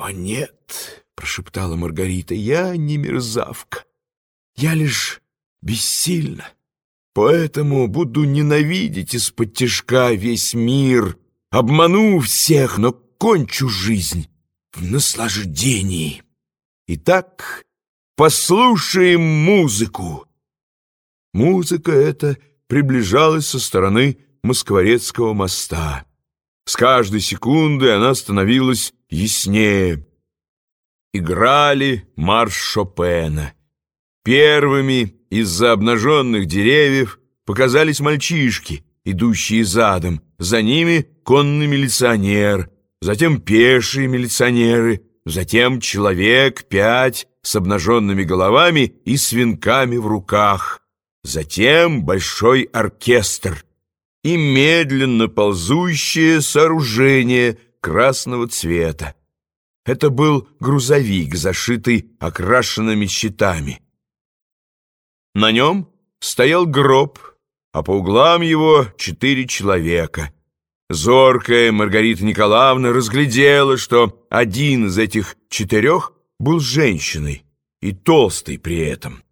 «О, нет!» — прошептала Маргарита. «Я не мерзавка. Я лишь бессильна. Поэтому буду ненавидеть из-под тяжка весь мир, обману всех, но кончу жизнь в наслаждении. Итак, послушаем музыку». Музыка эта приближалась со стороны Москворецкого моста. С каждой секундой она становилась яснее. Играли марш Шопена. Первыми из-за обнаженных деревьев показались мальчишки, идущие задом. За ними конный милиционер, затем пешие милиционеры, затем человек пять с обнаженными головами и свинками в руках. Затем большой оркестр и медленно ползущее сооружение красного цвета. Это был грузовик, зашитый окрашенными щитами. На нем стоял гроб, а по углам его четыре человека. Зоркая Маргарита Николаевна разглядела, что один из этих четырех был женщиной и толстый при этом.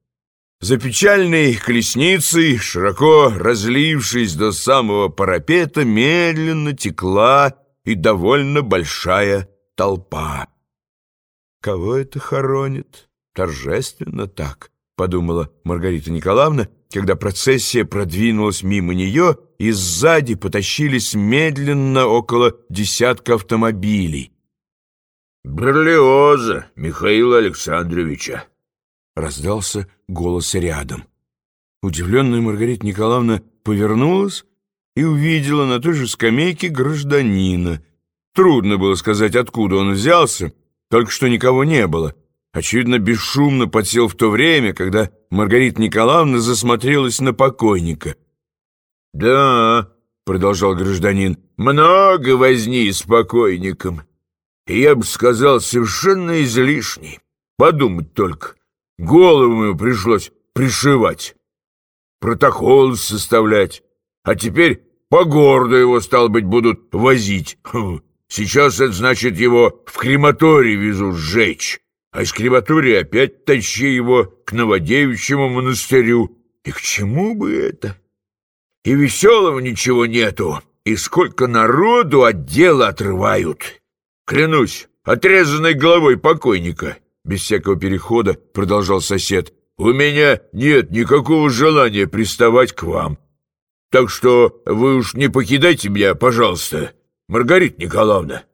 За печальной колесницей, широко разлившись до самого парапета, медленно текла и довольно большая толпа. «Кого это хоронит? Торжественно так», — подумала Маргарита Николаевна, когда процессия продвинулась мимо нее, и сзади потащились медленно около десятка автомобилей. «Берлиоза Михаила Александровича», Раздался голос рядом. Удивленная Маргарита Николаевна повернулась и увидела на той же скамейке гражданина. Трудно было сказать, откуда он взялся, только что никого не было. Очевидно, бесшумно подсел в то время, когда Маргарита Николаевна засмотрелась на покойника. «Да», — продолжал гражданин, — «много возни с покойником. Я бы сказал, совершенно излишний. Подумать только». Голову ему пришлось пришивать, протокол составлять, а теперь по городу его, стал быть, будут возить. Сейчас это значит его в крематорий везут сжечь, а из крематория опять тащи его к Новодевичьему монастырю. И к чему бы это? И веселого ничего нету, и сколько народу от дела отрывают. Клянусь, отрезанной головой покойника — без всякого перехода продолжал сосед. «У меня нет никакого желания приставать к вам. Так что вы уж не покидайте меня, пожалуйста, Маргарита Николаевна».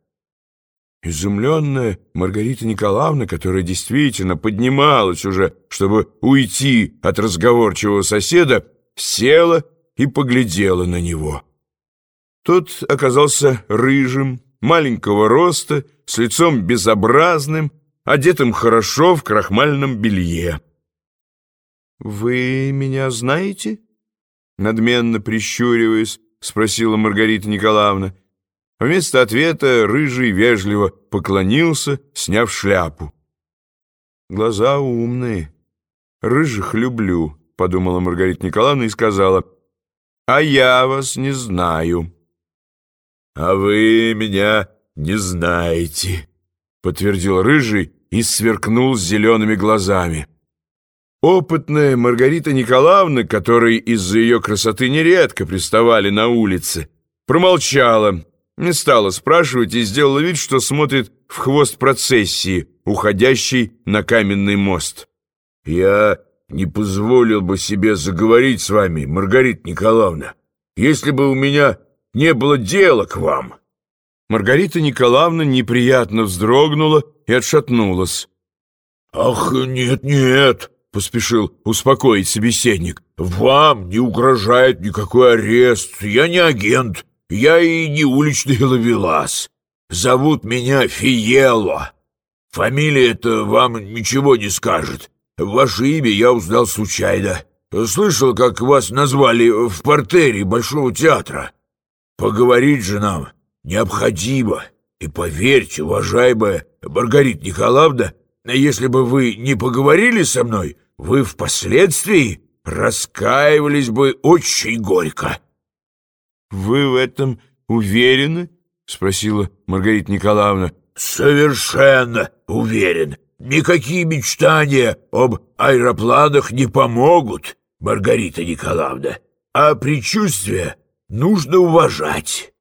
Изумленная Маргарита Николаевна, которая действительно поднималась уже, чтобы уйти от разговорчивого соседа, села и поглядела на него. Тот оказался рыжим, маленького роста, с лицом безобразным, одетым хорошо в крахмальном белье. «Вы меня знаете?» Надменно прищуриваясь, спросила Маргарита Николаевна. Вместо ответа Рыжий вежливо поклонился, сняв шляпу. «Глаза умные. Рыжих люблю», — подумала Маргарита Николаевна и сказала. «А я вас не знаю». «А вы меня не знаете», подтвердил Рыжий и сверкнул зелеными глазами. Опытная Маргарита Николаевна, которой из-за ее красоты нередко приставали на улице, промолчала, не стала спрашивать и сделала вид, что смотрит в хвост процессии, уходящей на каменный мост. «Я не позволил бы себе заговорить с вами, Маргарита Николаевна, если бы у меня не было дела к вам». Маргарита Николаевна неприятно вздрогнула и отшатнулась. «Ах, нет-нет!» — поспешил успокоить собеседник. «Вам не угрожает никакой арест. Я не агент. Я и не уличный ловелас. Зовут меня Фиело. Фамилия это вам ничего не скажет. Ваше имя я узнал случайно. Слышал, как вас назвали в портере Большого театра. Поговорить же нам необходимо. И поверьте, уважаемая Маргарита Николаевна, если бы вы не поговорили со мной, вы впоследствии раскаивались бы очень горько». «Вы в этом уверены?» — спросила Маргарита Николаевна. Совершенно уверен. Никакие мечтания об аэропланах не помогут, Маргарита Николаевна. А предчувствия нужно уважать.